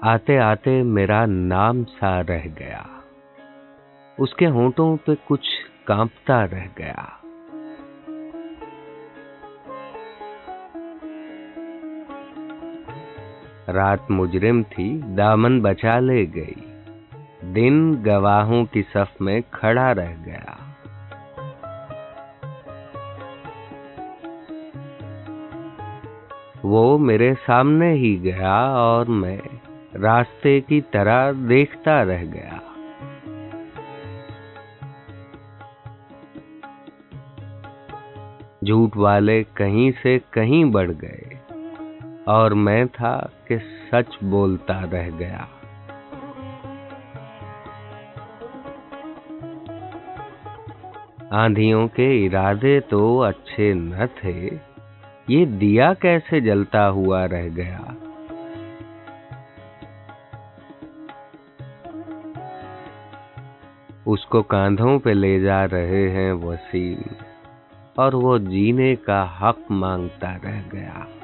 آتے آتے میرا نام سا رہ گیا۔ اس کے ہونٹوں پہ کچھ کانپتا رہ گیا۔ رات مجرم تھی، دامن بچا لے گئی۔ دن گواہوں کی صف میں کھڑا رہ گیا۔ وہ میرے سامنے ہی گیا اور میں راستے کی طرح دیکھتا رہ گیا۔ جھوٹ والے کہیں سے کہیں بڑھ گئے اور میں تھا کہ سچ بولتا رہ گیا۔ آندھیوں کے ارادے تو اچھے نہ تھے۔ یہ دیا کیسے جلتا ہوا رہ گیا؟ اس کو کاندھوں پہ لے جا رہے ہیں وسیم اور وہ جینے کا حق مانگتا رہ گیا۔